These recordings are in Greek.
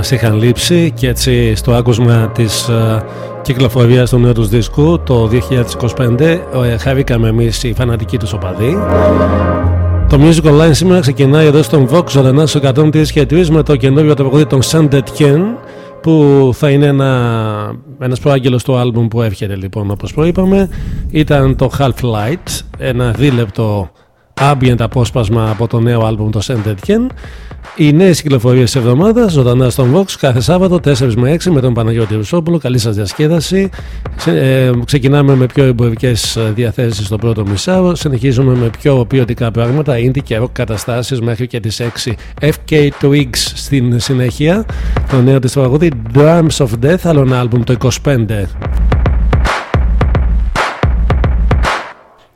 Σίγουρα μας είχαν λείψει και έτσι στο άκουσμα της uh, κυκλοφορίας του νέου τους δίσκου το 2025 uh, χαρήκαμε εμείς οι φανατικοί τους οπαδοί. Το Music Online σήμερα ξεκινάει εδώ στον Vox ζωντανά στο 103 και 3 με το καινούριο τραγούδι των Saint Etienne που θα είναι ένα, ένας προάγγελος του άλμπουμ που έρχεται λοιπόν όπως προείπαμε ήταν το Half Light ένα δίλεπτο ambient απόσπασμα από το νέο άλμπουμ το Saint Etienne οι νέες κυκλοφορίες της εβδομάδας ζωντανά στον Vox κάθε Σάββατο 4 με 6 με τον Παναγιώτη Ρουσόπουλο. Καλή σας διασκέδαση. Ε, ξεκινάμε με πιο εμπορικές διαθέσεις στο πρώτο μισάρο. Συνεχίζουμε με πιο ποιοτικά πράγματα, indie και rock καταστάσεις μέχρι και τις 6. FK Twigs στην συνέχεια. Το νέο της τραγούδι Drums of Death, άλλο ένα άλμπουμ το 25.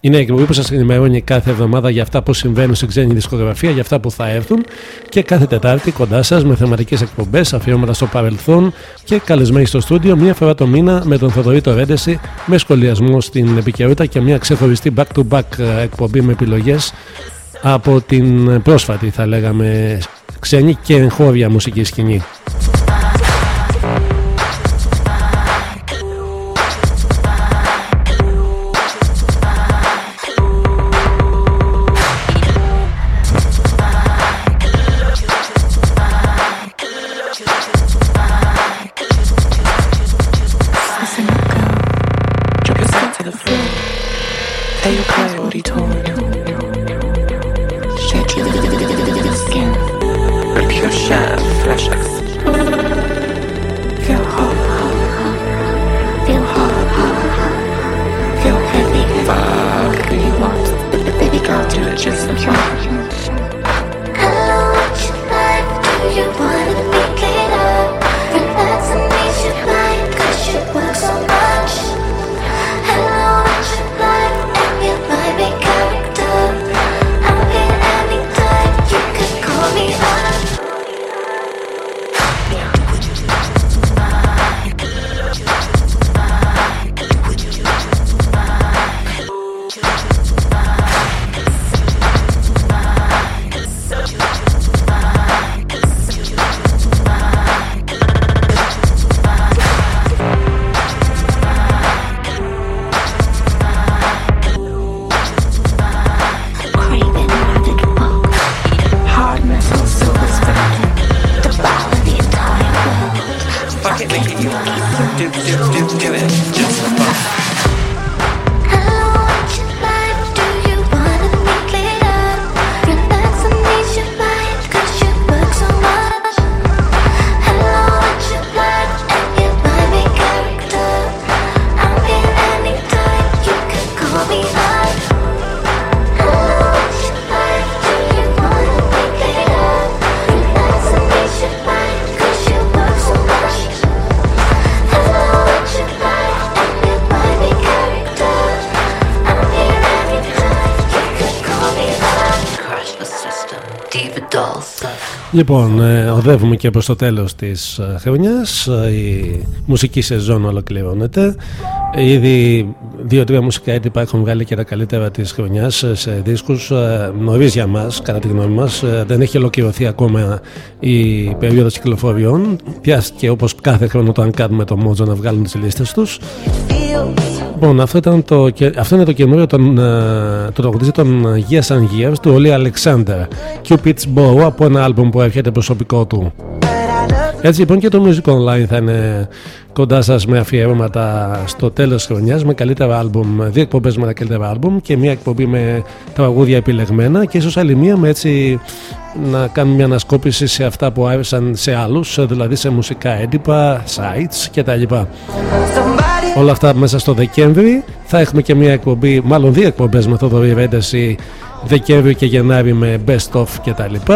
Είναι η εκπομπή που σας ενημερώνει κάθε εβδομάδα για αυτά που συμβαίνουν στην ξένη δισκογραφία, για αυτά που θα έρθουν και κάθε Τετάρτη κοντά σας με θεματικές εκπομπές, αφιέρωματα στο παρελθόν και καλεσμένοι στο στούντιο μία φορά το μήνα με τον Θοδωρή Ρέντεση με σχολιασμό στην επικαιρότητα και μια ξεχωριστή back-to-back εκπομπή με επιλογές από την πρόσφατη, θα λέγαμε, ξένη και εγχώρια μουσική σκηνή. your share of fresh exhale. Feel whole. Feel whole. Feel heavy. Fuck who you want. Baby girl, just Λοιπόν, ε, οδεύουμε και προς το τέλος της ε, χρονιάς. Ε, η μουσική σεζόν ολοκληρώνεται. Ήδη δύο-τρία μουσικά έντυπα έχουν βγάλει και τα καλύτερα της χρονιάς σε δίσκους. Νωρίς για μας, κατά τη γνώμη μας, δεν έχει ολοκληρωθεί ακόμα η περίοδος κυκλοφοριών. Πιάστηκε όπως κάθε χρόνο το αν κάνουμε το Mojo να βγάλουν τις λίστες τους. Λοιπόν, αυτό, ήταν το, αυτό είναι το καινούριο των, το τραγουδιστή των Years and Years του Oli Alexander Cupid's Bow από ένα άλμπομ που έρχεται προσωπικό του. Έτσι λοιπόν και το Music Online θα είναι κοντά σας με αφιέρωματα στο τέλος της χρονιάς με καλύτερα άλμπουμ, δύο εκπομπές με τα καλύτερα άλμπουμ και μία εκπομπή με τραγούδια επιλεγμένα και ίσως άλλη μία με έτσι να κάνουμε μια ανασκόπηση σε αυτά που άρεσαν σε άλλους, δηλαδή σε μουσικά έντυπα, sites κτλ. Όλα αυτά μέσα στο Δεκέμβρη. Θα έχουμε και μια εκπομπή, μάλλον δύο εκπομπές με Θοδωρή Ρέντεση Δεκέμβρη και Γενάρη με best of κτλ.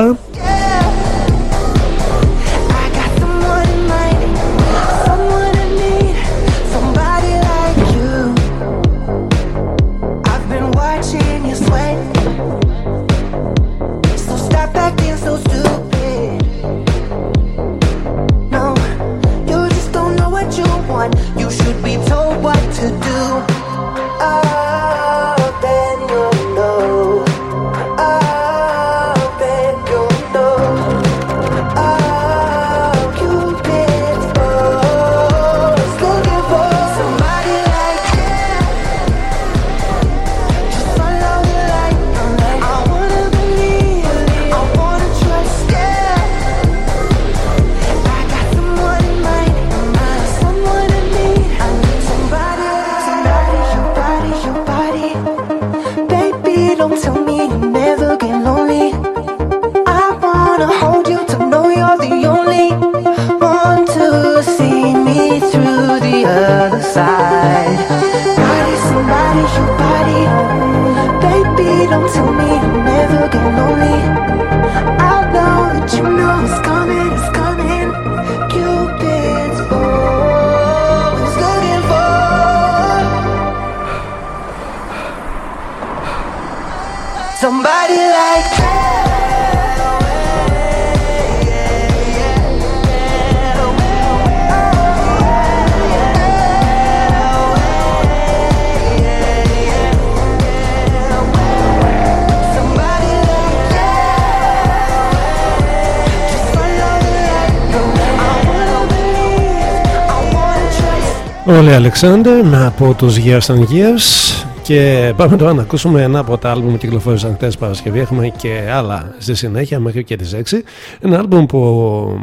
Όλοι Αλεξάνδρ από τους Years and Years και πάμε τώρα να ακούσουμε ένα από τα άλμπουμ που κυκλοφόρησαν χτες Παρασκευή. Έχουμε και άλλα στη συνέχεια μέχρι και τις 6 ένα άλμπουμ που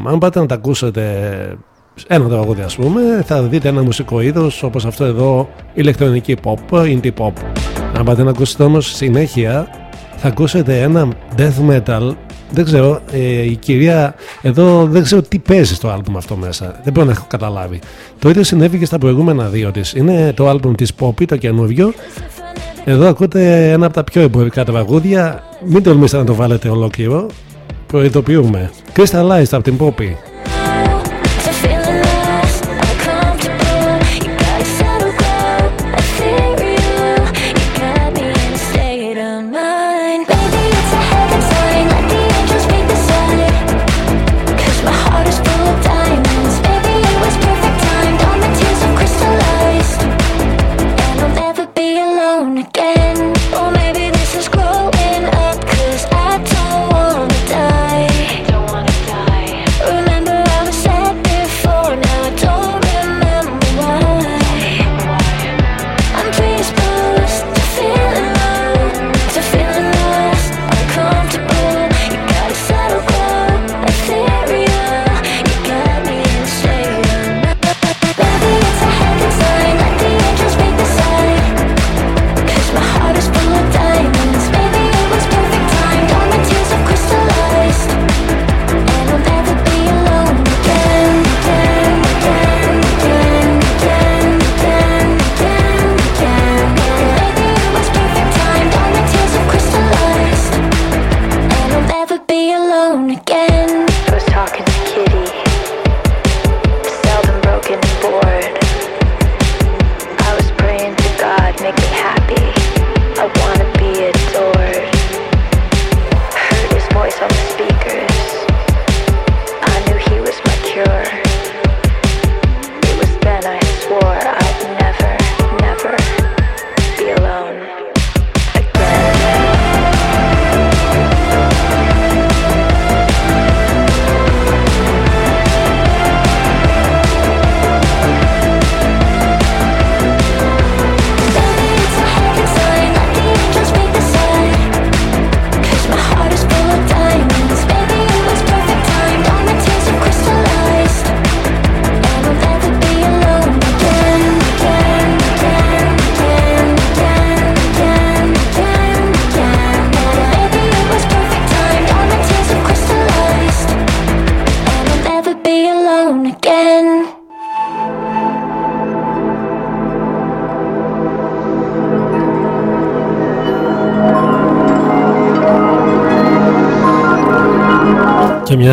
αν πάτε να τα ακούσετε ένα τραγούδι ας πούμε θα δείτε ένα μουσικό είδος όπως αυτό εδώ ηλεκτρονική pop, indie pop. Αν πάτε να ακούσετε όμως συνέχεια θα ακούσετε ένα death metal. Δεν ξέρω, ε, η κυρία εδώ δεν ξέρω τι παίζει στο άλμπουμ αυτό μέσα. Δεν μπορώ να έχω καταλάβει. Το ίδιο συνέβη και στα προηγούμενα δύο της. Είναι το άλμπουμ της Poppy, το καινούριο. Εδώ ακούτε ένα από τα πιο εμπορικά τραγούδια. Μην τολμήσετε να το βάλετε ολόκληρο. Προειδοποιούμε. Crystallized από την Poppy.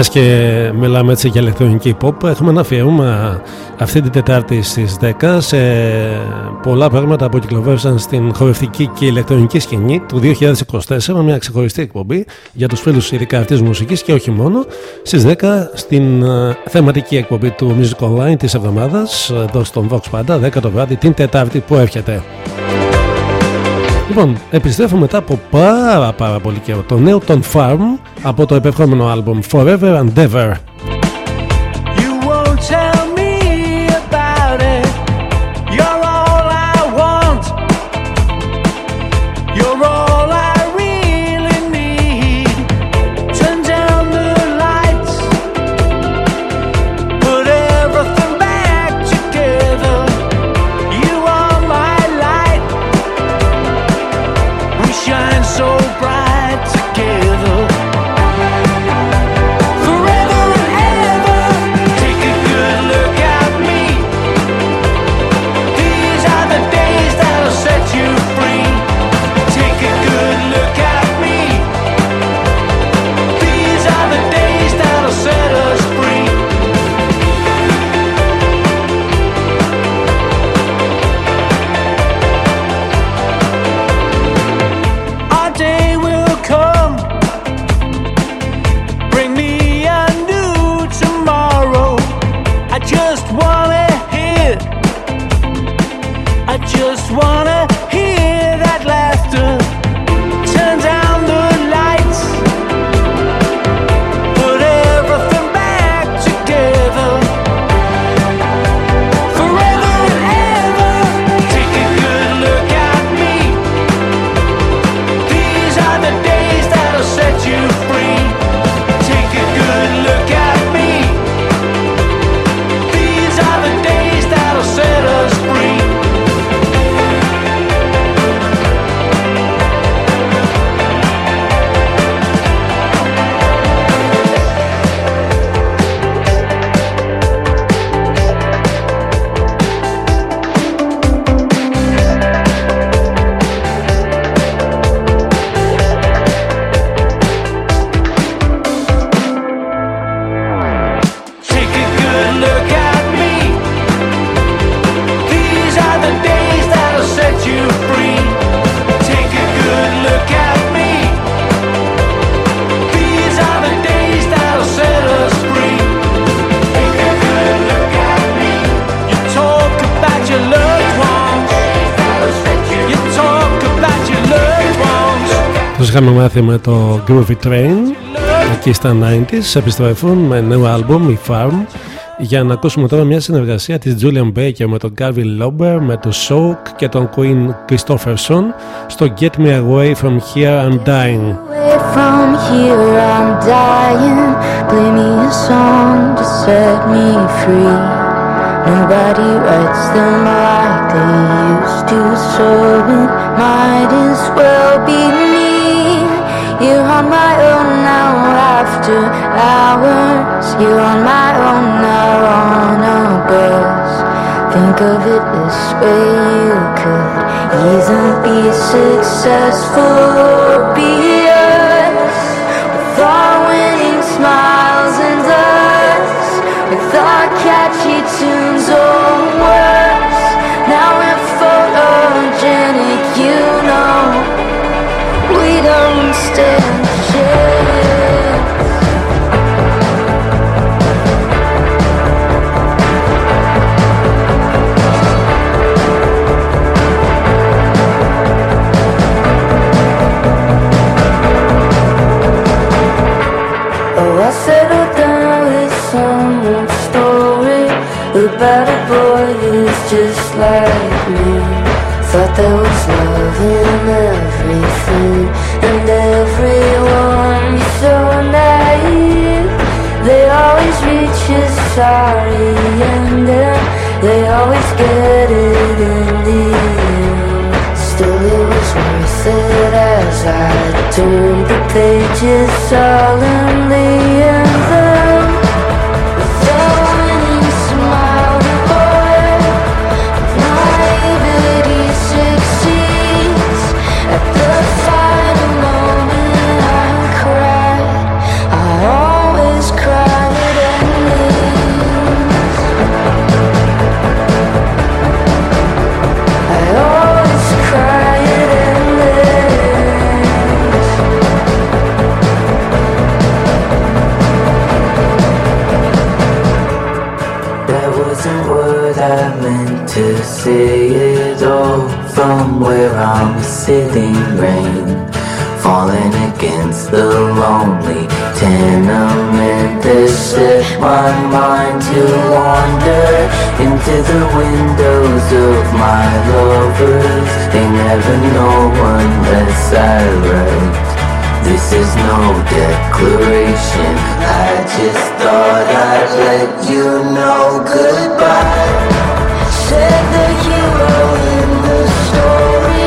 Και μιας και μιλάμε έτσι για ηλεκτρονική pop, έχουμε ένα αφιέρωμα αυτή την Τετάρτη στις 10 σε πολλά πράγματα που κυκλοφόρησαν στην χορευτική και ηλεκτρονική σκηνή του 2024 με μια ξεχωριστή εκπομπή για τους φίλους ειδικά αυτή τη μουσικής και όχι μόνο. Στις 10 στην ε, θεματική εκπομπή του Music Online της εβδομάδας, εδώ στον Vox Panda, 10 το βράδυ την Τετάρτη που έρχεται. Λοιπόν, επιστρέφω μετά από πάρα πάρα πολύ καιρό. Το νέο των Farm από το επερχόμενο άλμπουμ Forever and Ever. you. Μάθει με το Groovy Train εκεί στα 90s επιστρέφουν με νέο άλμπουμ η Farm για να ακούσουμε τώρα μια συνεργασία της Julian Baker με τον Gavin Lober με τον Soak και τον Queen Christopherson στο Get Me Away From Here I'm Dying From here I'm dying Play me a song to set me free Nobody writes them like they used to So it might as well be You're on my own now after hours. You're on my own now on a bus. Think of it this way, you could either be successful or be just like me. Thought there was love in everything everyone. You're so naive. They always reach a sorry ending. Uh, they always get it in the end. Still, it was worth it as I turned the pages solemnly and then. Sitting, rain falling against the lonely tenement that set my mind to wander into the windows of my lovers. They never know unless I write. This is no declaration. I just thought I'd let you know goodbye. Said the hero in the story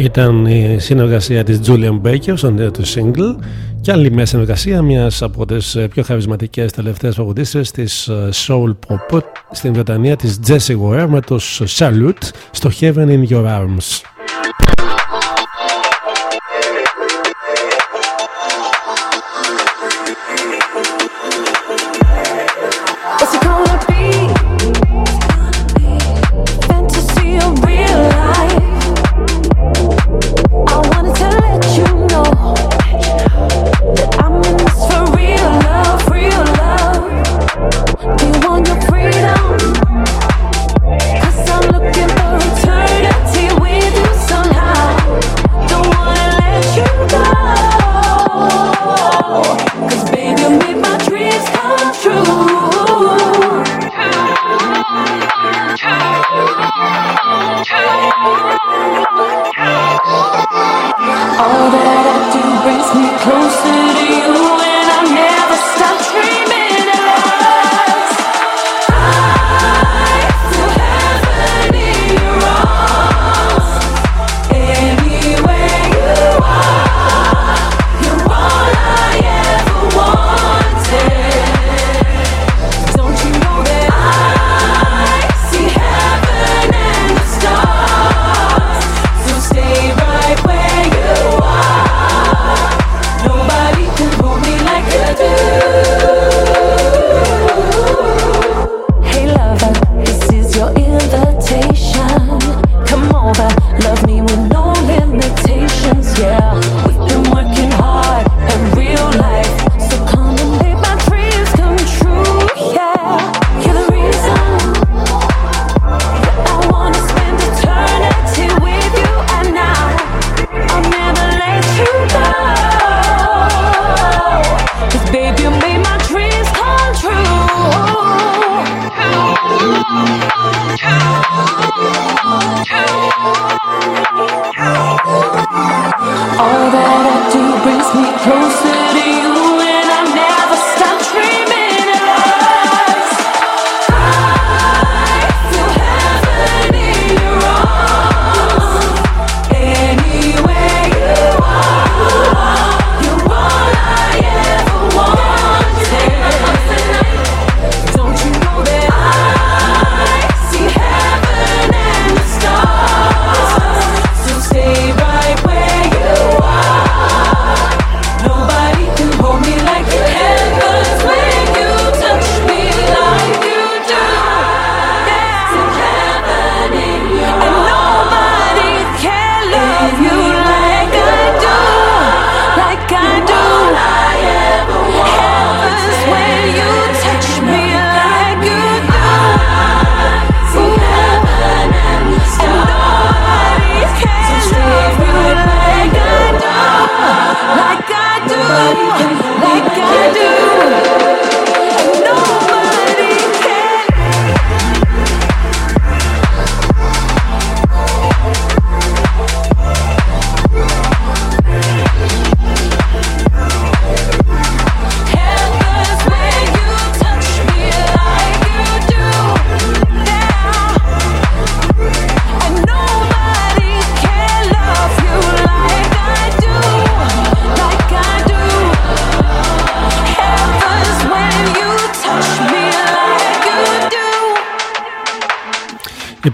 Ήταν η συνεργασία της Julian Baker στο νέο του single και άλλη μια συνεργασία μιας από τις ε, πιο χαρισματικές τελευταίες παγουδίστρες της ε, Soul Pop στην Βρετανία της Jessie Ware με τους Salute στο Heaven in Your Arms.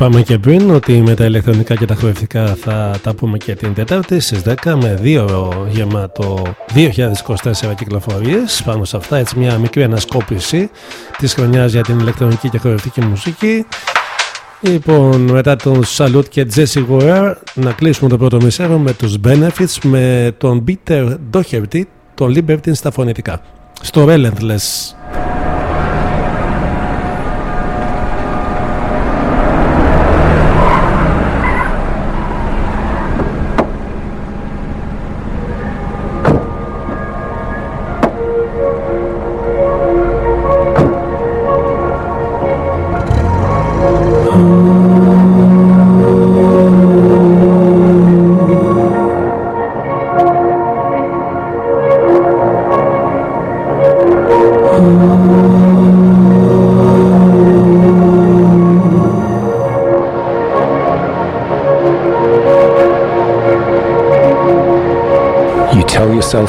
Είπαμε και πριν ότι με τα ηλεκτρονικά και τα χορευτικά θα τα πούμε και την Τετάρτη στις 10 με δύο γεμάτο 2024 κυκλοφορίες πάνω σε αυτά έτσι μια μικρή ανασκόπηση της χρονιάς για την ηλεκτρονική και χορευτική μουσική Λοιπόν, μετά τον Salute και Jesse Ware να κλείσουμε το πρώτο μισέρο με τους Benefits με τον Peter Doherty, τον Liberty στα φωνητικά. Στο Relentless.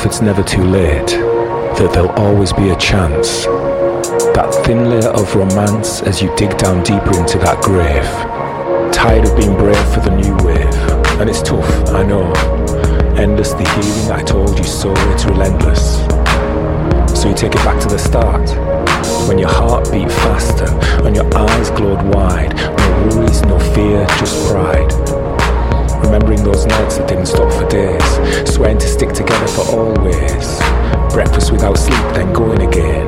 It's never too late, that there'll always be a chance. That thin layer of romance as you dig down deeper into that grave. Tired of being brave for the new wave, and it's tough, I know. Endless the healing I told you so, it's relentless. So you take it back to the start, when your heart beat faster and your eyes glowed wide. No worries, no fear, just pride. Remembering those nights that didn't stop for days, swearing to stick together for always. Breakfast without sleep, then going again.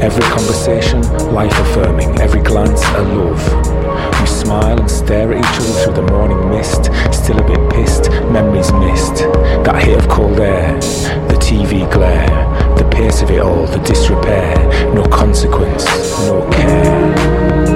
Every conversation, life affirming, every glance, a love. We smile and stare at each other through the morning mist, still a bit pissed, memories missed. That hit of cold air, the TV glare, the pace of it all, the disrepair, no consequence, no care.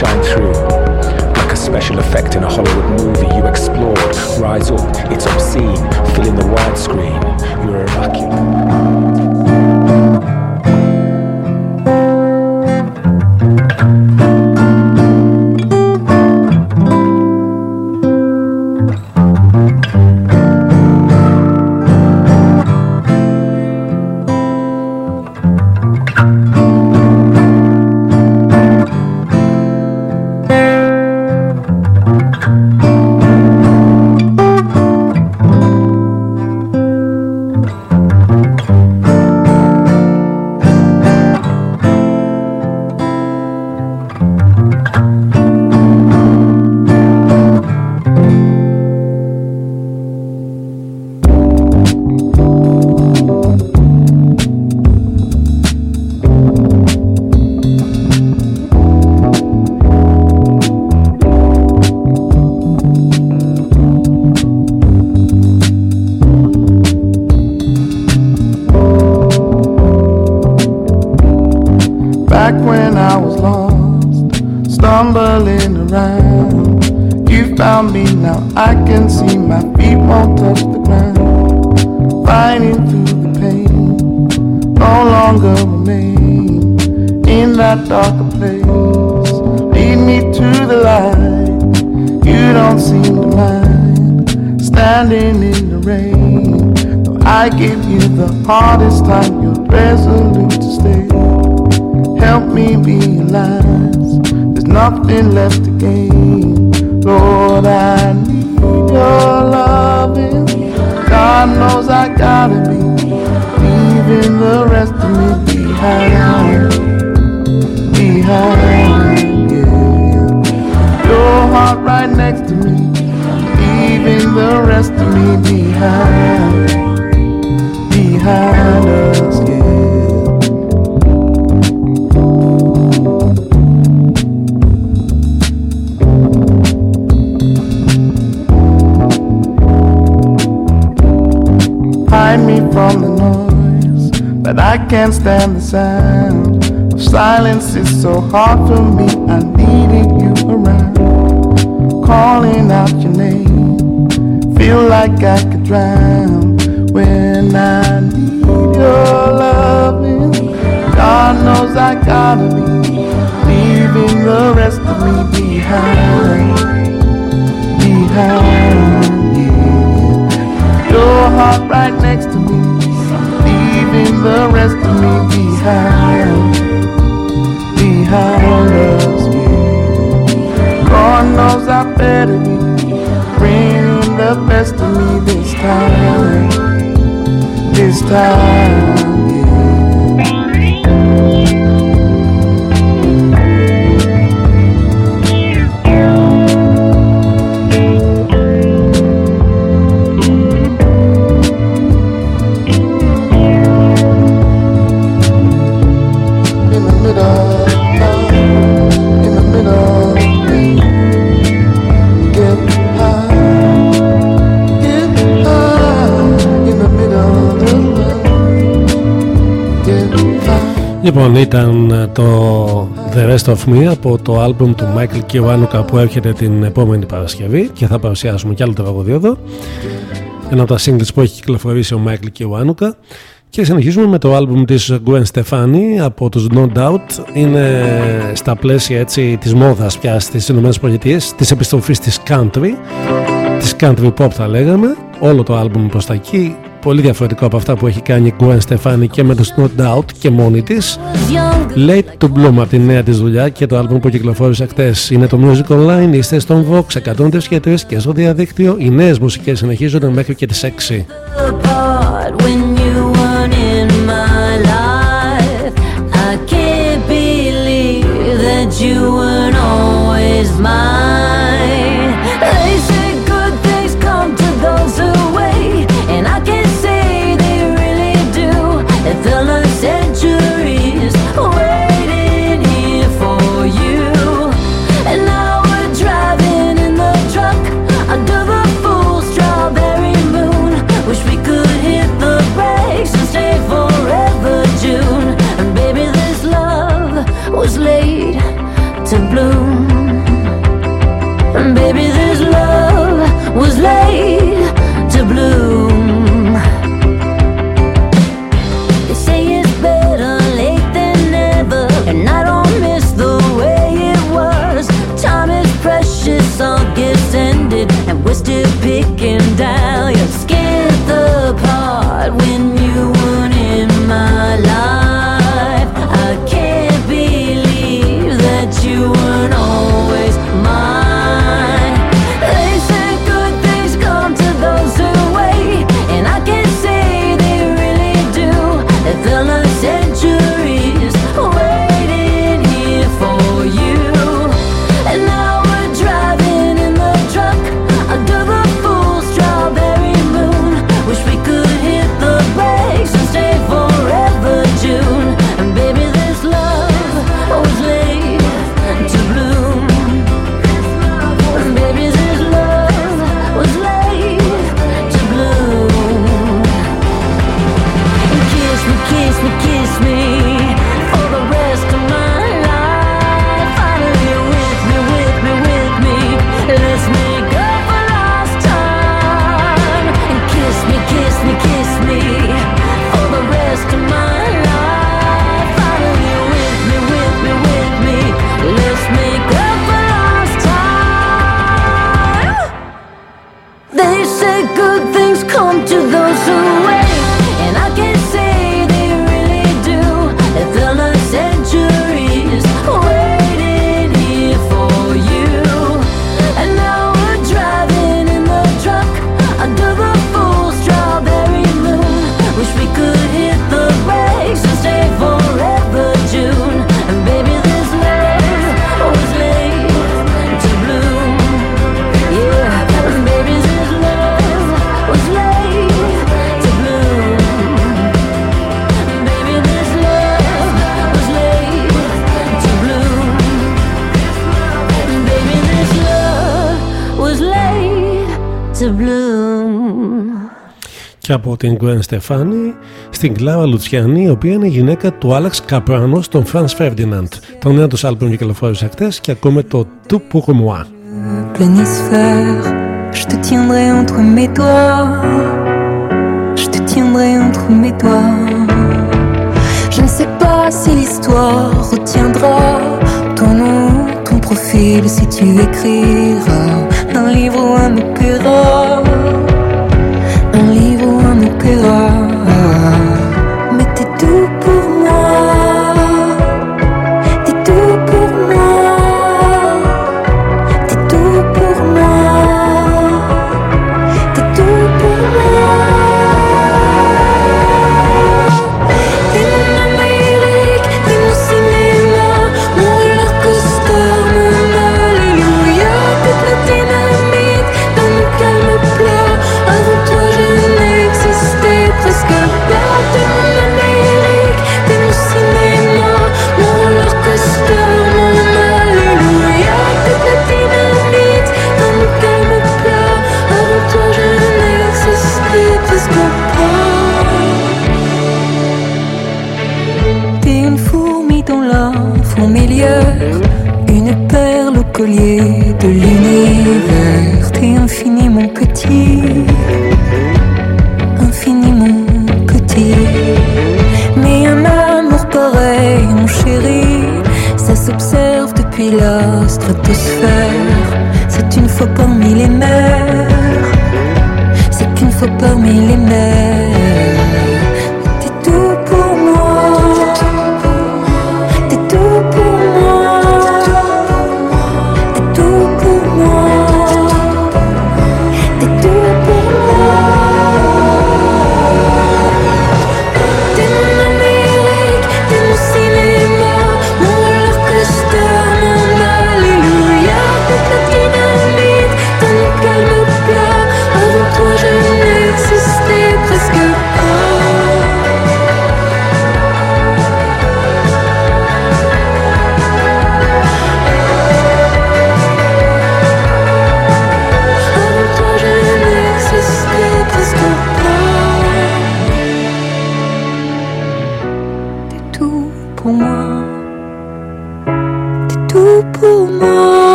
Shine through. Like a special effect in a Hollywood movie, you explode, rise up, it's obscene, fill in the widescreen, you're immaculate. Back when I was lost, stumbling around, you found me now. I can see my feet won't touch the ground. Fighting through the pain, no longer remain in that darker place. Lead me to the light. You don't seem to mind standing in the rain. Though I give you the hardest time, you're resolute to stay. Help me realize there's nothing left to gain. Lord, I need your loving. God knows I gotta be leaving the rest of me behind. Behind, yeah. Your heart right next to me, leaving the rest of me behind. Behind us, yeah. Can't stand the sound of silence. It's so hard for me. I needed you around, calling out your name. Feel like I could drown when I need your loving. God knows I gotta be leaving the rest of me behind, behind. Your heart right next to me leaving the rest of me behind, behind us. God knows I better be bringing the best of me this time, this time. Λοιπόν, ήταν το The Rest of Me από το άλμπουμ του Michael Kiwanuka που έρχεται την επόμενη Παρασκευή και θα παρουσιάσουμε κι άλλο τραγούδι εδώ. Ένα από τα singles που έχει κυκλοφορήσει ο Michael Kiwanuka. Και συνεχίζουμε με το άλμπουμ της Gwen Stefani από τους No Doubt. Είναι στα πλαίσια έτσι της μόδας πια στις ΗΠΑ, της επιστροφής της country, της country pop θα λέγαμε. Όλο το άλμπουμ προς τα εκεί πολύ διαφορετικό από αυτά που έχει κάνει η Gwen Stefani και με το No Doubt και μόνη της. Late to Bloom από τη νέα της δουλειά και το album που κυκλοφόρησε χτες είναι το Music Online. Είστε στον Vox 103 και 3 και στο διαδίκτυο. Οι νέες μουσικές συνεχίζονται μέχρι και τις 6. You weren't always mine. Και από την Gwen Stefani στην Κλάρα Λουτσιανή, η οποία είναι γυναίκα του Άλεξ Καπράνο, τον Franz Ferdinand. Το νέο του άλμπομ κυκλοφόρησε χτε και ακούμε το Tout pour moi. Planisphère, je te tiendrai entre mes doigts. Je te tiendrai entre mes doigts. Je ne sais pas si l'histoire retiendra ton nom, ton profil, si tu écriras un livre ou un opéra. De l'univers. T'es infiniment petit, infiniment petit. Mais un amour pareil, mon chéri, ça s'observe depuis la stratosphère. C'est une fois parmi les mers, c'est qu'une fois parmi les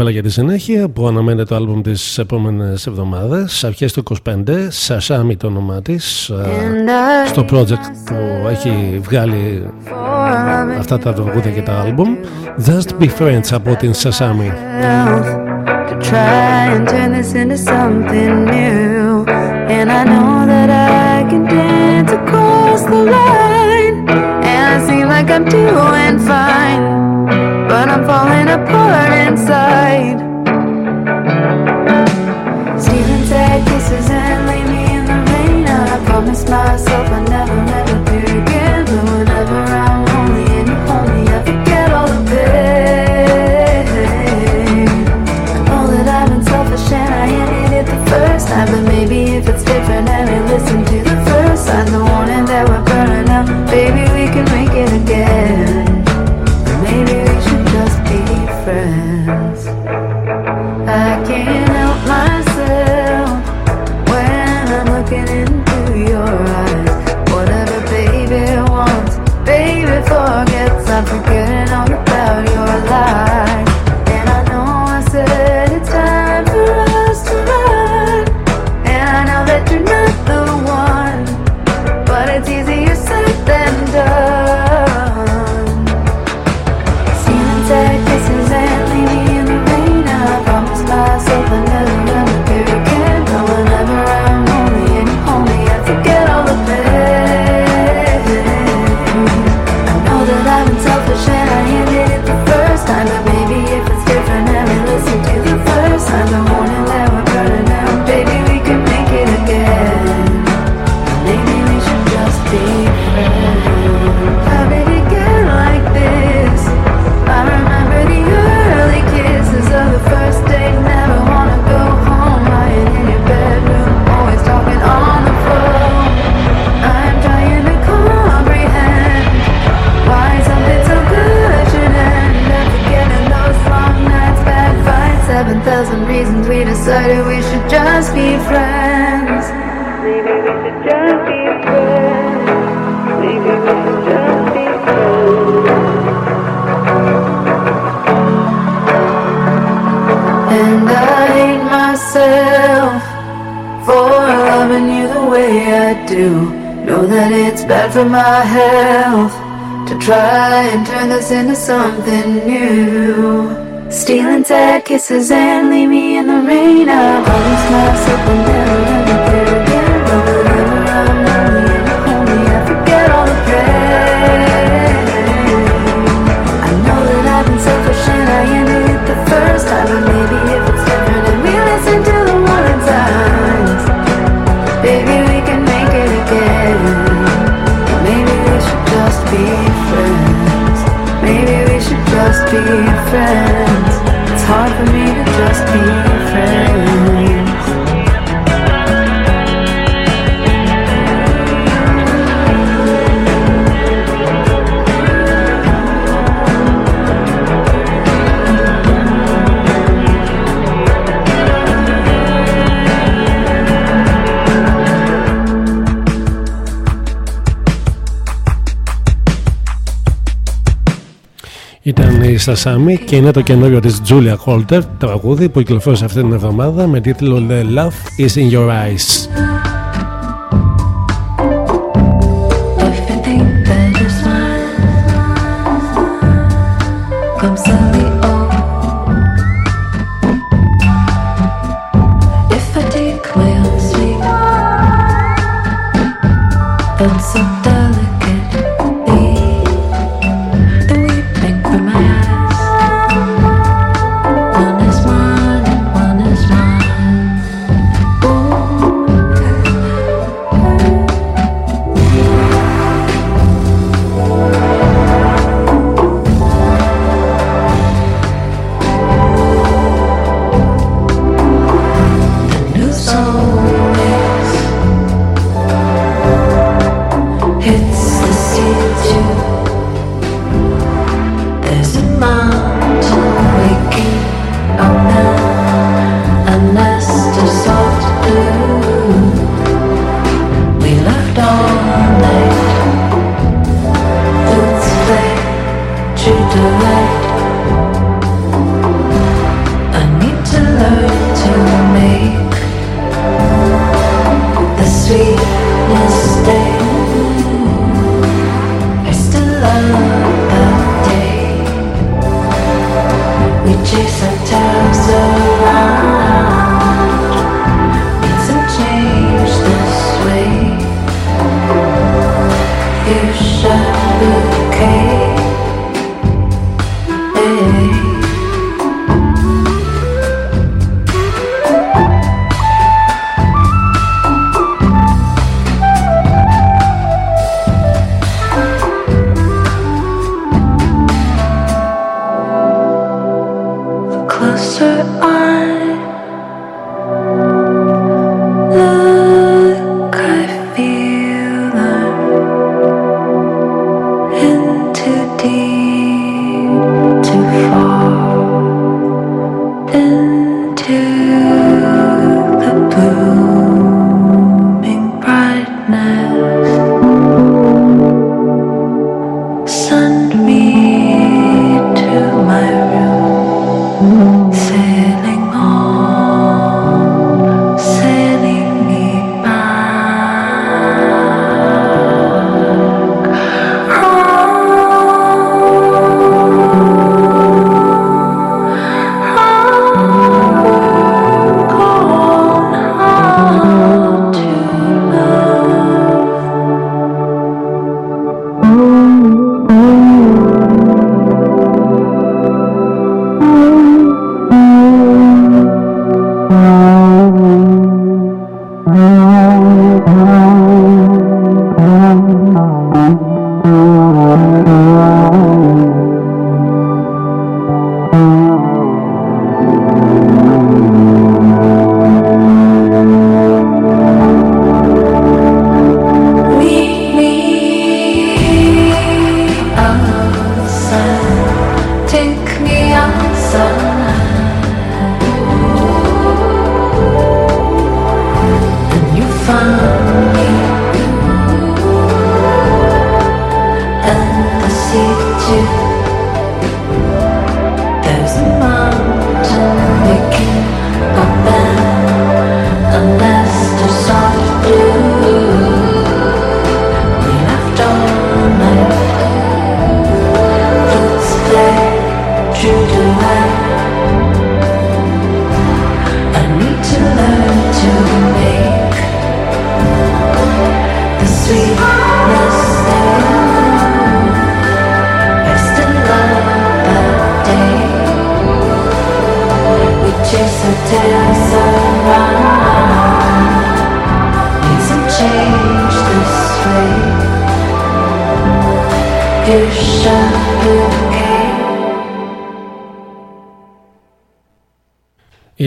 Άλλη μια κοπέλα για τη συνέχεια που αναμένεται το άλμπουμ τις επόμενες εβδομάδες αρχές του 25, Σασάμι το όνομά της στο project που έχει βγάλει αυτά τα τραγούδια και τα άλμπουμ Just Be Friends από την Σασάμι to try and turn this into something new. And I know that I can dance across the line. And I seem like I'm doing fine. But I'm falling apart inside. Stealing sad kisses and leave me in the rain. I promised myself I'd never ever do again. But whenever I'm lonely and you hold me, I forget all the pain. I know that I've been selfish and I ended it the first time. But maybe if it's different and we listen to the first sign, the warning that we're do. Know that it's bad for my health to try and turn this into something new. Stealing sad kisses and leave me in the rain. I promise myself I'll never. different στα Σάμι και είναι το καινούριο της Julia Holter τραγούδι που κυκλοφόρησε αυτήν την εβδομάδα με τίτλο The Love is in Your Eyes.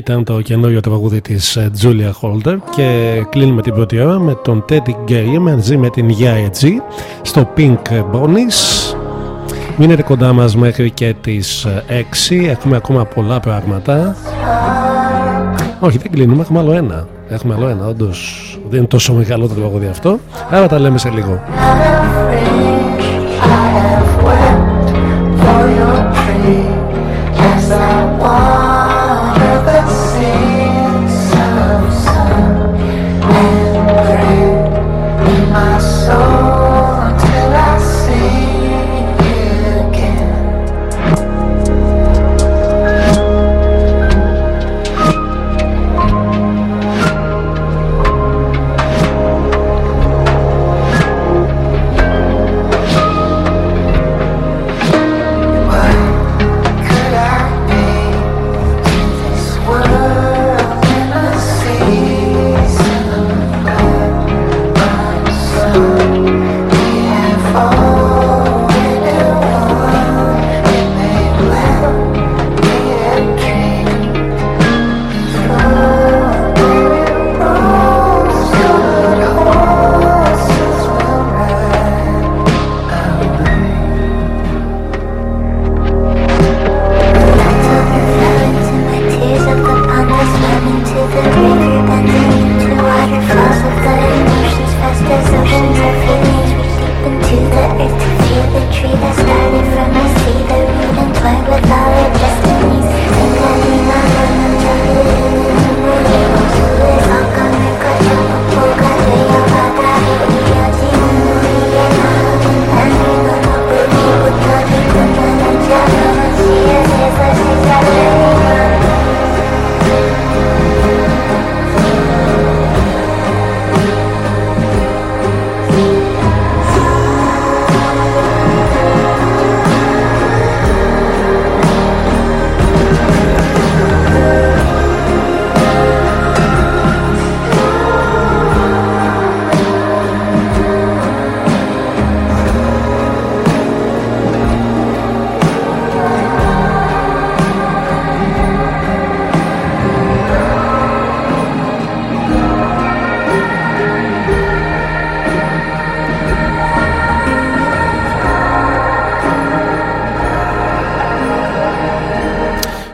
Ήταν το καινούριο τραγούδι της ε, Julia Holder και κλείνουμε την πρώτη ώρα με τον Teddy Gay μαζί με την Yaya G στο Pink Bonnies. Μείνετε κοντά μας μέχρι και τις 6. Ε, έχουμε ακόμα πολλά πράγματα. Όχι, δεν κλείνουμε, έχουμε άλλο ένα. Έχουμε άλλο ένα, όντως δεν είναι τόσο μεγάλο το τραγούδι αυτό. Άρα τα λέμε σε λίγο.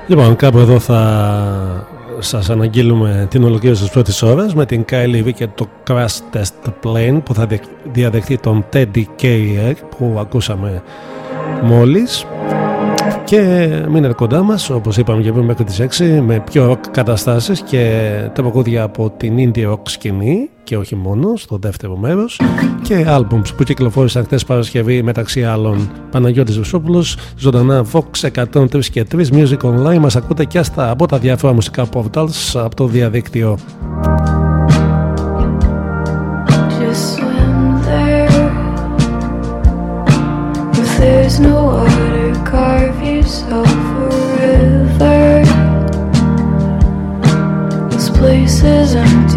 Λοιπόν, κάπου εδώ θα σας αναγγείλουμε την ολοκλήρωση της πρώτης ώρας με την Kylie V και το Crash Test Plane που θα διαδεχθεί τον Teddy K που ακούσαμε μόλις και μείνετε κοντά μας όπως είπαμε και πριν μέχρι τις 6 με πιο rock καταστάσεις και τραγούδια από την indie rock σκηνή και όχι μόνο στο δεύτερο μέρος και albums που κυκλοφόρησαν χτες Παρασκευή μεταξύ άλλων Παναγιώτης Βουσόπουλος, ζωντανά Vox 103 και 3 Music Online μας ακούτε και στα, από τα διάφορα μουσικά portals από το διαδίκτυο. prison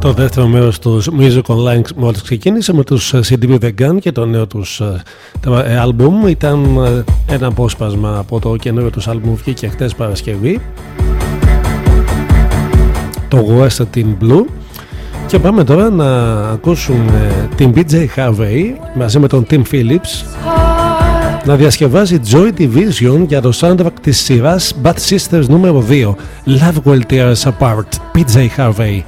Το δεύτερο μέρος του Music Online μόλις ξεκίνησε με τους CDB The Gun και το νέο τους άλμπουμ. Ήταν ένα απόσπασμα από το καινούριο τους άλμπουμ. Βγήκε χτες Παρασκευή. Το West in Blue. Και πάμε τώρα να ακούσουμε την BJ Harvey μαζί με τον Tim Phillips να διασκευάζει Joy Division για το soundtrack της σειράς Bad Sisters νούμερο 2 Love Will Tear Us Apart BJ Harvey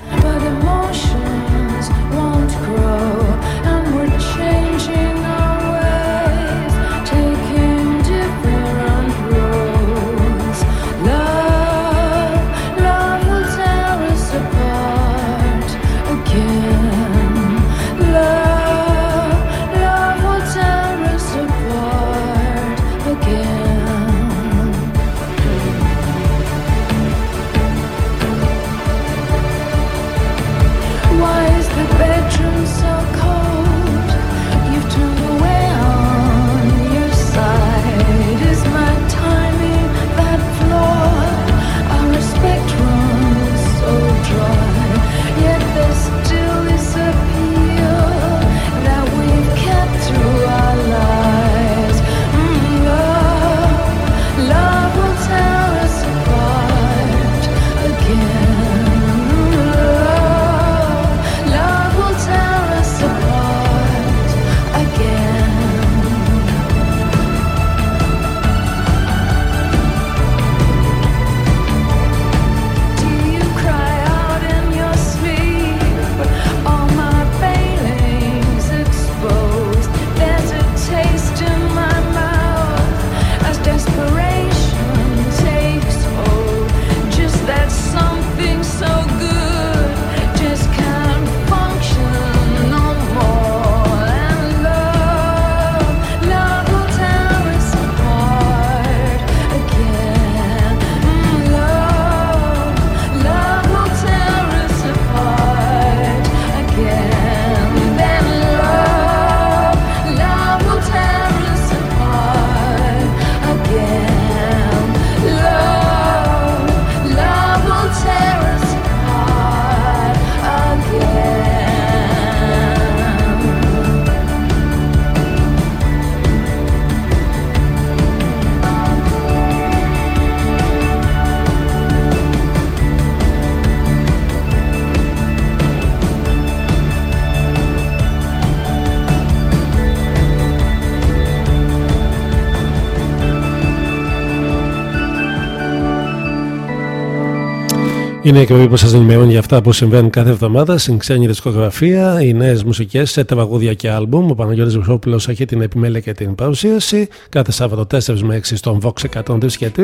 Είναι η εκπομπή που σας ενημερώνει για αυτά που συμβαίνουν κάθε εβδομάδα στην ξένη δισκογραφία, οι νέες μουσικές σε τραγούδια και άλμπουμ. Ο Παναγιώτης Βουσόπουλος έχει την επιμέλεια και την παρουσίαση. Κάθε Σάββατο 4 με 6 στον Vox 103 και 3.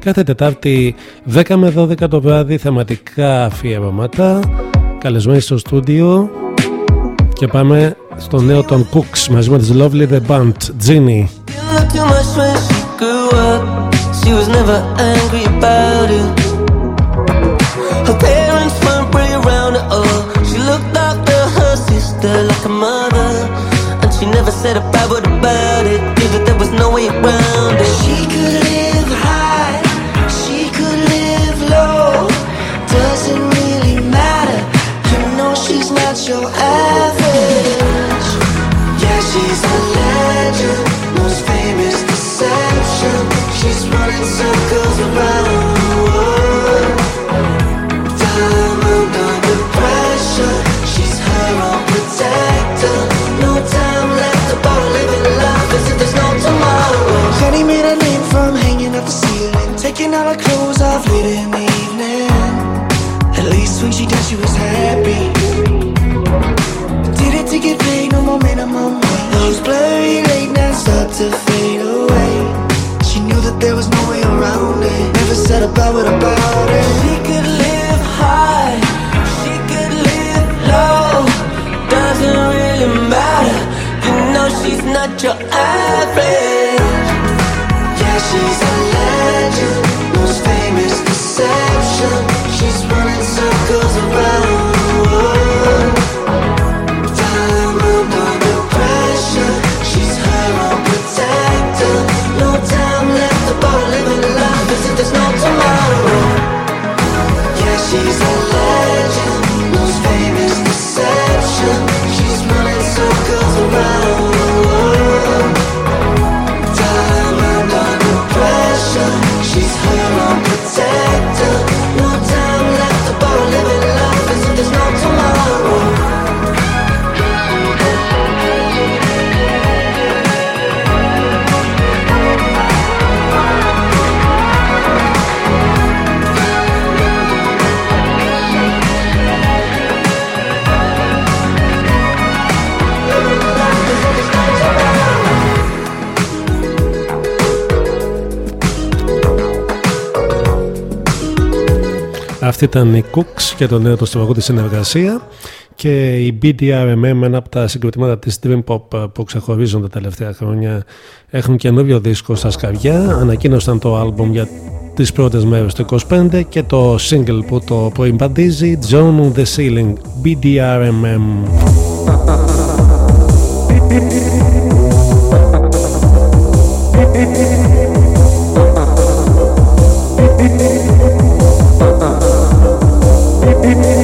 Κάθε Τετάρτη 10 με 12 το βράδυ θεματικά αφιερώματα. Καλεσμένοι στο στούντιο. Και πάμε στο νέο των Cooks μαζί με τη Lovely The Band, Ginny. She was never angry about it Her parents weren't really around at all. She looked after her sister like a mother. And she never said a bad word about it. Knew that there was no way around Taking all her clothes off late in the evening. At least when she did she was happy. Did it to get paid, no more minimum wage. Those blurry late nights start to fade away. She knew that there was no way around it. Never said about it about it. She could live high. She could live low. Doesn't really matter. You know she's not your average she's Αυτή ήταν η Cooks και το νέο του τραγούδι συνεργασία και η BDRMM, ένα από τα συγκροτήματα της Dream Pop που ξεχωρίζουν τα τελευταία χρόνια, έχουν καινούριο δίσκο στα σκαριά. Ανακοίνωσαν το άλμπουμ για τις πρώτες μέρες του 25 και το single που το προεμπαντίζει John on the Ceiling, BDRMM. It,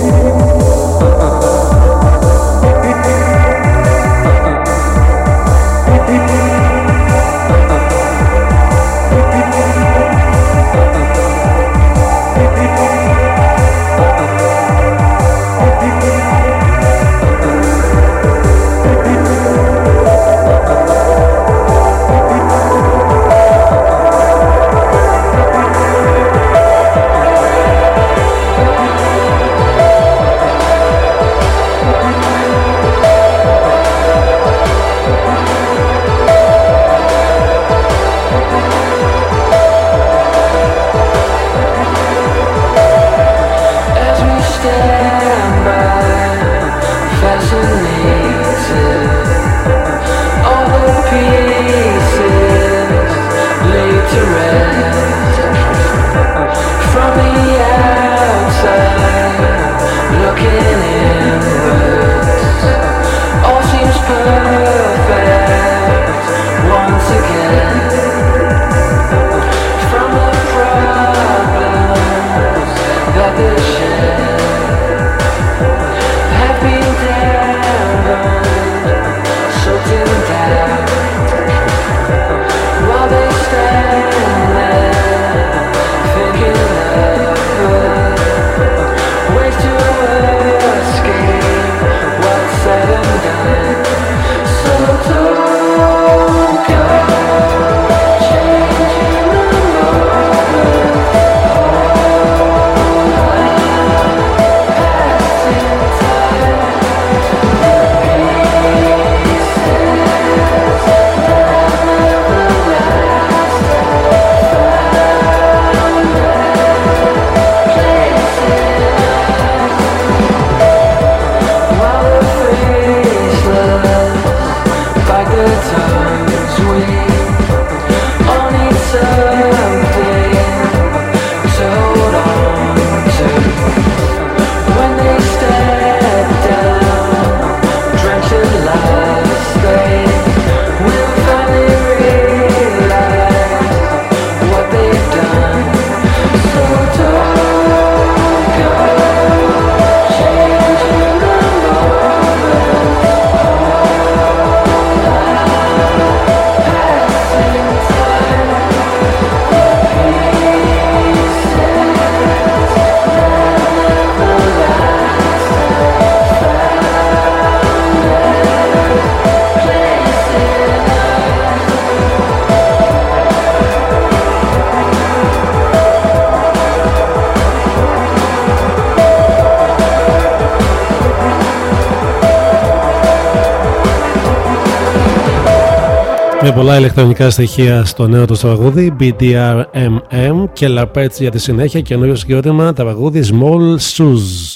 πολλά ηλεκτρονικά στοιχεία στο νέο τους τραγούδι BDRMM και Larpets για τη συνέχεια καινούριο συγκρότημα τραγούδι Small Shoes.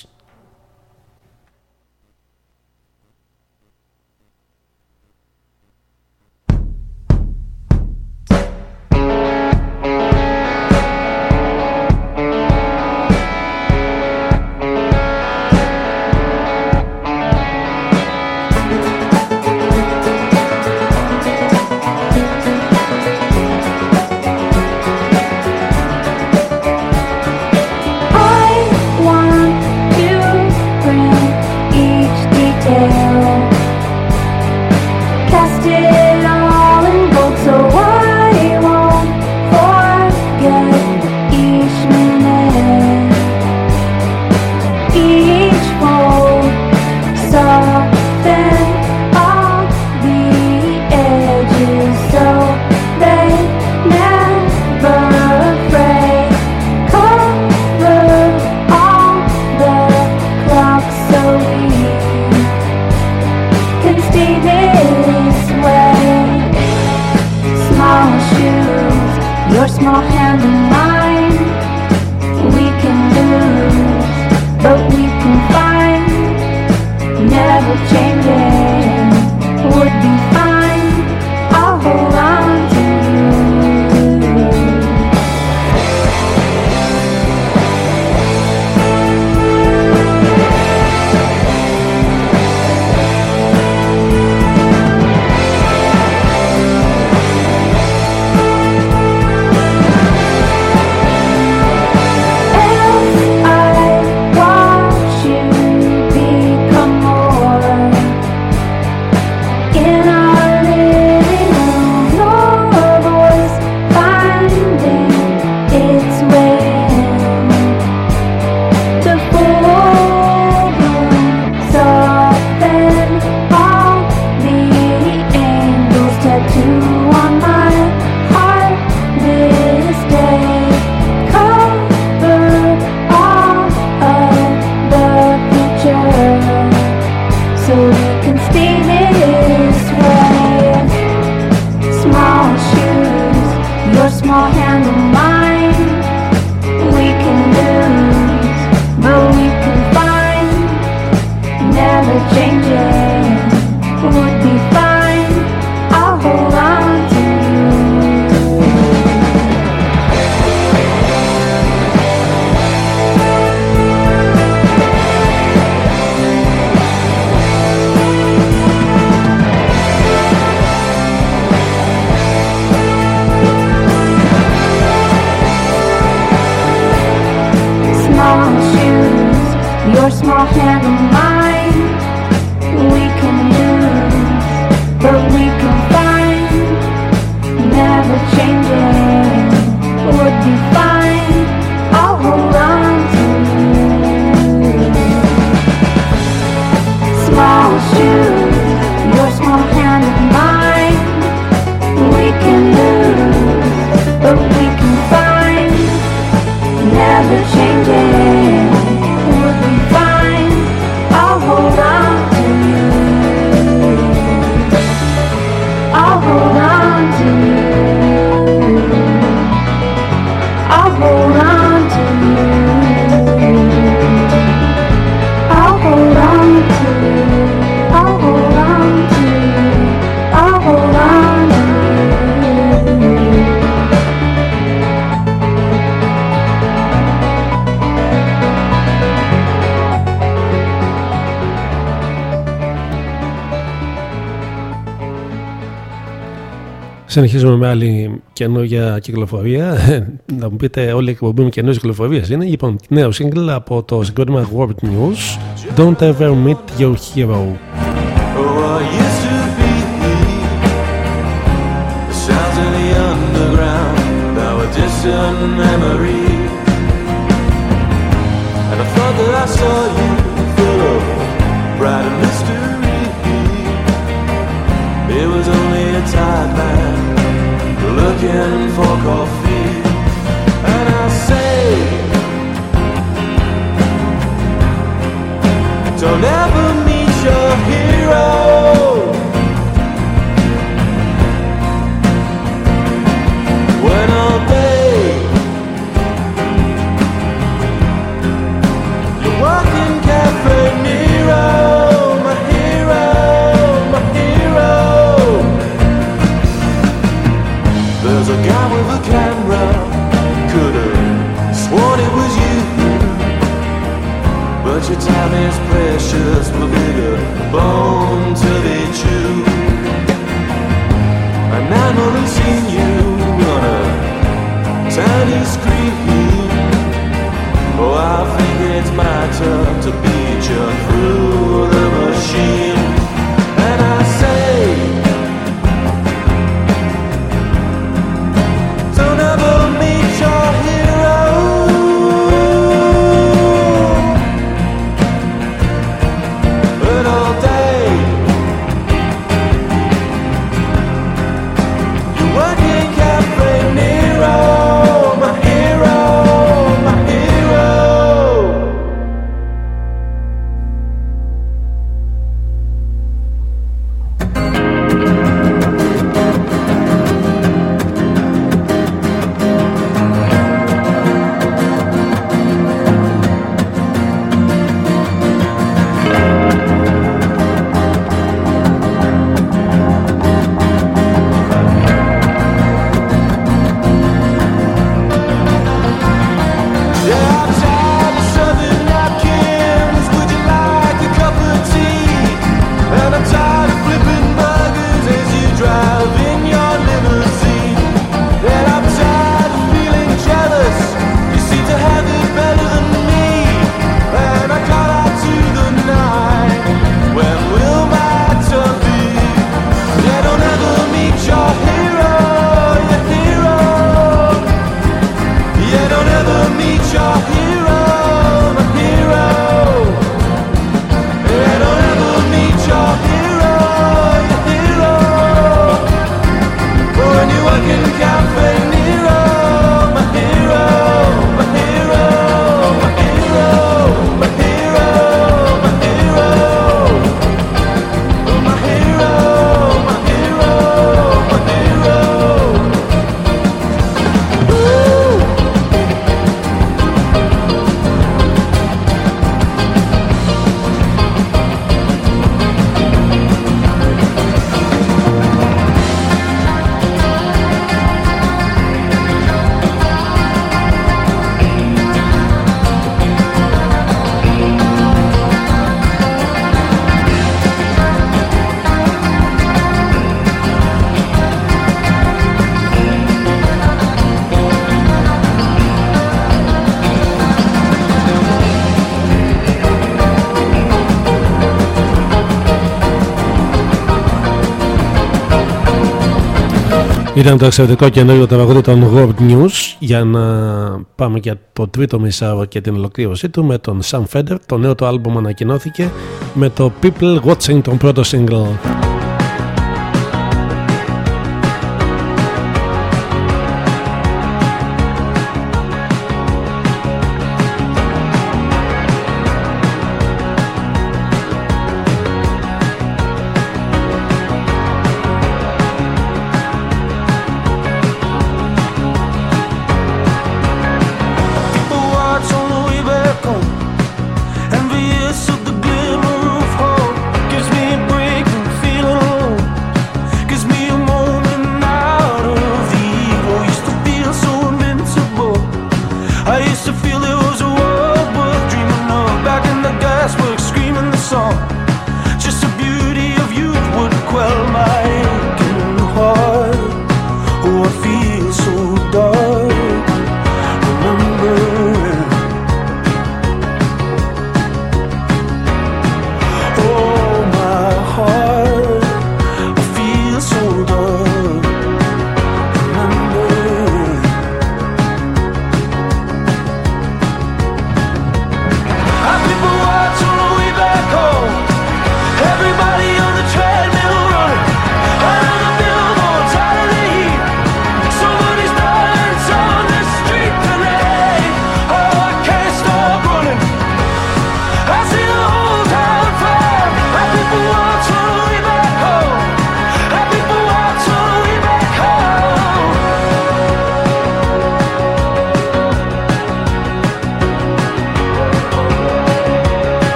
Συνεχίζουμε με άλλη καινούργια κυκλοφορία. να μου πείτε, όλη η εκπομπή μου καινούργια κυκλοφορία είναι. Λοιπόν, νέο σύγκλι από το συγκρότημα World News. Don't ever meet your hero. again, fuck off. Ήταν το εξαιρετικό καινούριο τραγούδι των World News για να πάμε για το τρίτο μισάωρο και την ολοκλήρωσή του με τον Sam Fender. Το νέο του άλμπουμ ανακοινώθηκε με το People Watching τον πρώτο single.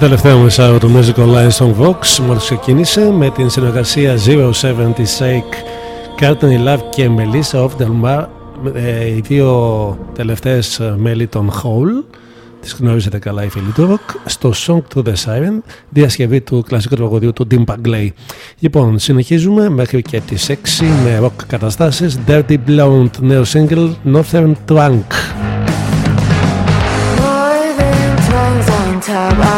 Τελευταίο μεσάρο του Music Online Song Vox. Μόλις ξεκίνησε με την συνεργασία 070 Shake, Courtney Love και Melissa of Delmar ε, οι δύο τελευταίες ε, μέλη των Hole. Τις γνωρίζετε καλά οι φίλοι του rock. Στο Song to the Siren διασκευή του κλασικού τραγωδίου του Dim Pagley λοιπόν συνεχίζουμε μέχρι και τις 6 με rock καταστάσεις. Dirty Blonde νέο single Northern Trunk. More than tongues on top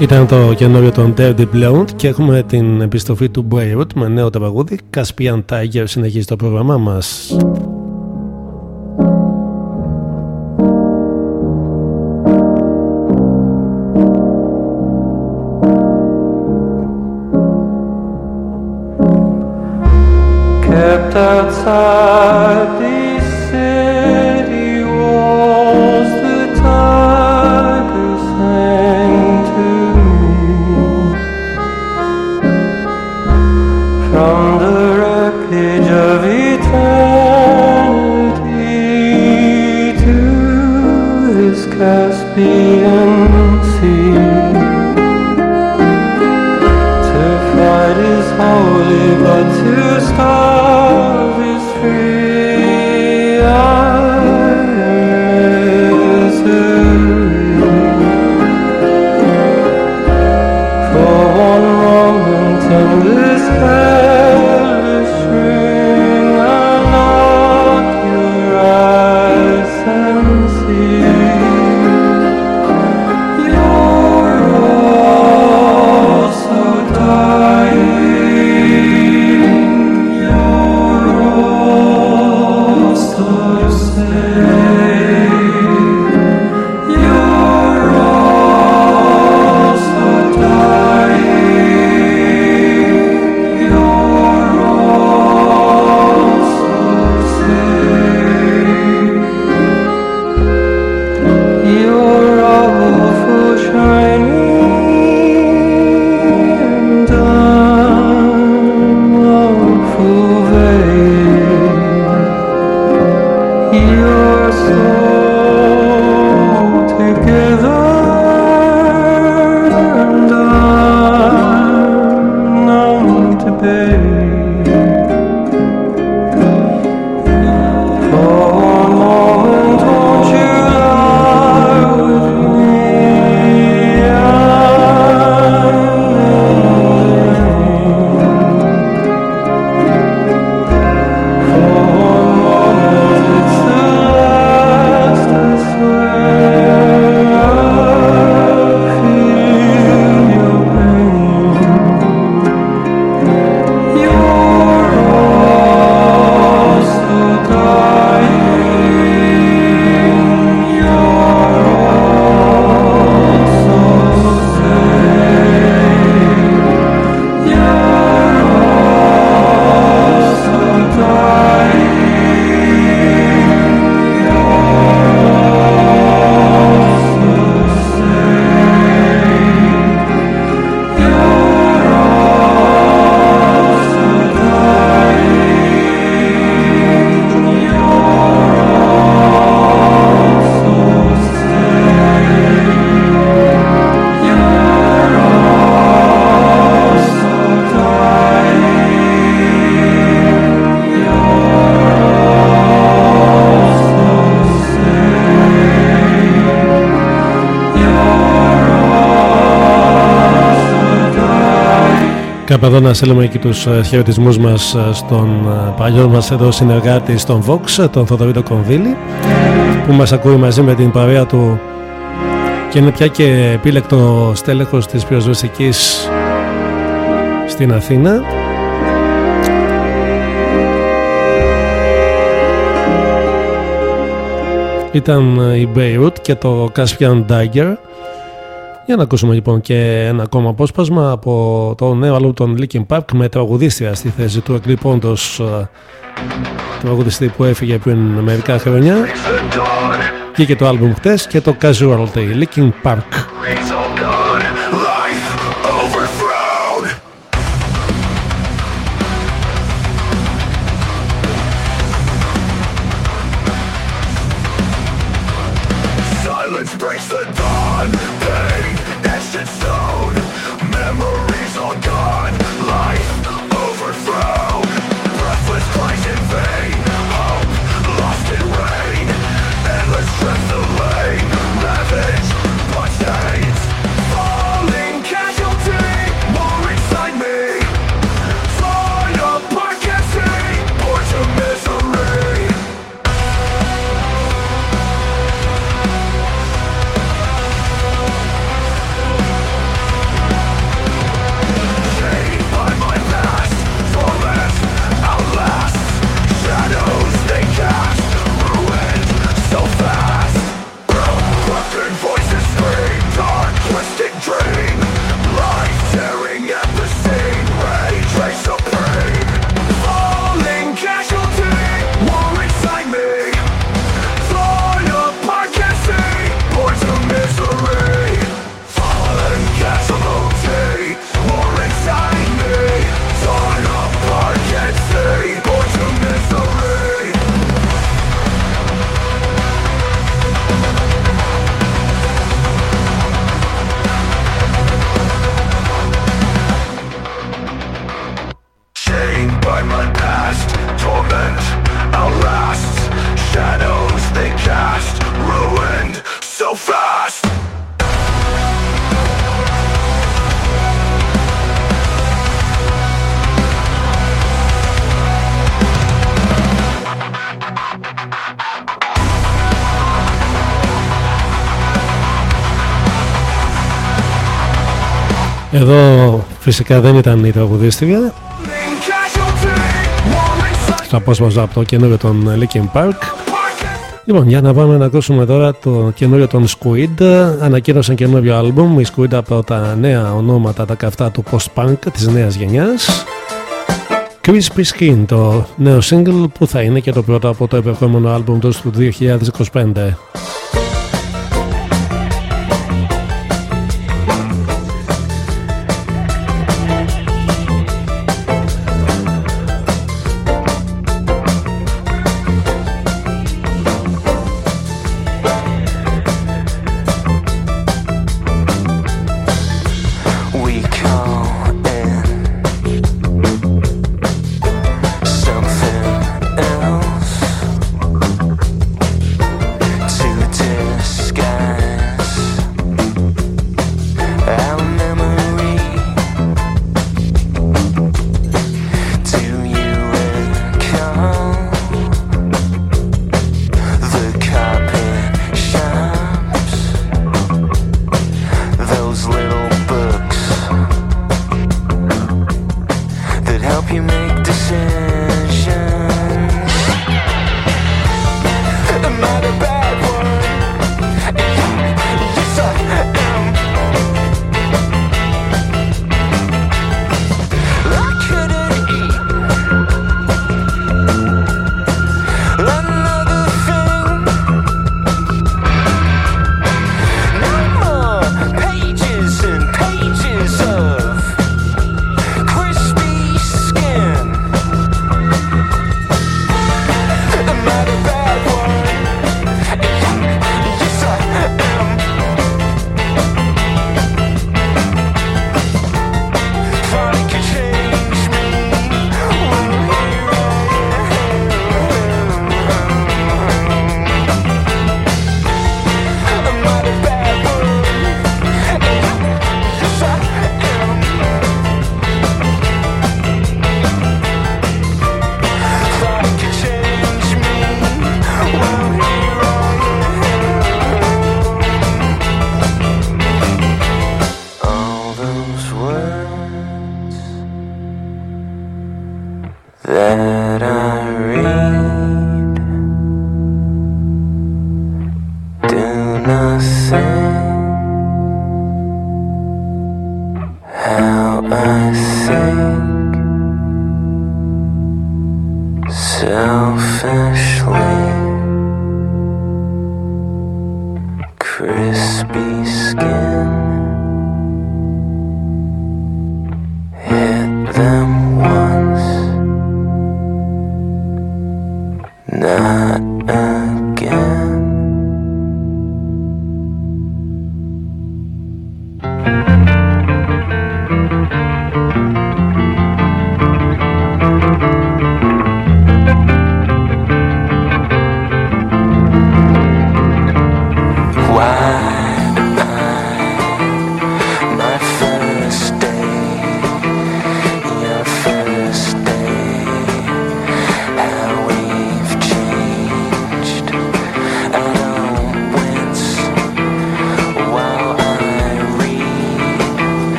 Ήταν το καινούριο των Dirty Blonde και έχουμε την επιστροφή του Beirut με νέο τραγούδι. Caspian Tiger συνεχίζει το πρόγραμμά μας. kept outside Κάπου εδώ να στέλνουμε και τους ε, χαιρετισμούς μας ε, στον ε, παλιό μας εδώ συνεργάτη στον Vox, τον Θοδωρήτο Κονδύλη που μας ακούει μαζί με την παρέα του και είναι πια και επίλεκτο στέλεχος της πυροσβεστικής στην Αθήνα. Ήταν η Beirut και το Caspian Dagger για να ακούσουμε λοιπόν και ένα ακόμα απόσπασμα από το νέο άλμπομ των Linkin Park με τραγουδίστρια στη θέση του εκλειπώντος ε, τραγουδιστή που έφυγε πριν μερικά χρόνια. Και το άλμπουμ χτες και το Casualty Linkin Park φυσικά δεν ήταν η τραγουδίστρια στο απόσπασμα από το καινούριο των Linkin Park Λοιπόν, για να πάμε να ακούσουμε τώρα το καινούριο των Squid. Ανακοίνωσαν καινούριο άλμπουμ. Οι Squid από τα νέα ονόματα, τα καυτά του post-punk της νέας γενιάς. Crispy Skin, το νέο single που θα είναι και το πρώτο από το επερχόμενο άλμπουμ του 2025.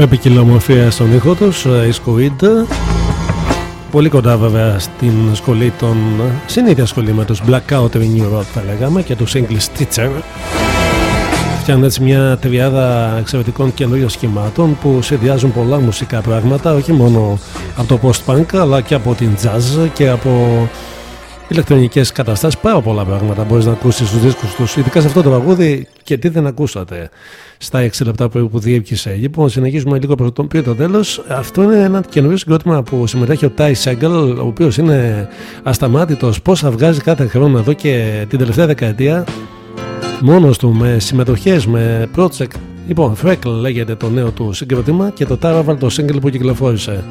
Με ποικιλομορφία στον ήχο τους η Squid. Πολύ κοντά βέβαια στην σχολή των συνήθεια σχολή με τους Blackout New Road θα λέγαμε και τους English Teacher. Φτιάχνουν έτσι μια τριάδα εξαιρετικών καινούριων σχημάτων που συνδυάζουν πολλά μουσικά πράγματα όχι μόνο από το post-punk αλλά και από την jazz και από ηλεκτρονικές καταστάσεις. Πάρα πολλά πράγματα μπορείς να ακούσεις στους δίσκους τους ειδικά σε αυτό το τραγούδι και τι δεν ακούσατε στα 6 λεπτά που διεύχησε. Λοιπόν, συνεχίζουμε λίγο προς το, πριν το τέλος. Αυτό είναι ένα καινούριο συγκρότημα που συμμετέχει ο Τάις Σέγκελ, ο οποίος είναι ασταμάτητος. Πόσα βγάζει κάθε χρόνο εδώ και την τελευταία δεκαετία μόνος του με συμμετοχές, με project. Λοιπόν, Freckle λέγεται το νέο του συγκρότημα και το Taraval το single που κυκλοφόρησε.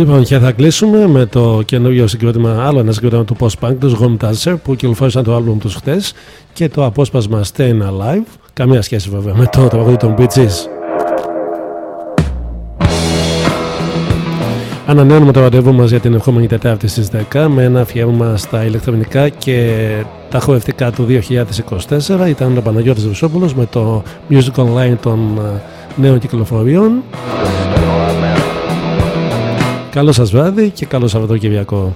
Λοιπόν, και θα κλείσουμε με το καινούριο συγκρότημα, άλλο ένα συγκρότημα του post-punk, του Gom Dancer, που κυκλοφόρησαν το album τους χτες και το απόσπασμα Staying Alive. Καμία σχέση βέβαια με το τραγούδι των Bee Gees. Ανανέωνουμε το ραντεβού μας για την ερχόμενη Τετάρτη στις 10 με ένα αφιέρωμα στα ηλεκτρονικά και τα χορευτικά του 2024. Ήταν ο Παναγιώτης Βουσόπουλος με το Music Online των ε, νέων κυκλοφοριών. Καλό σας βράδυ και καλό Σαββατοκυριακό.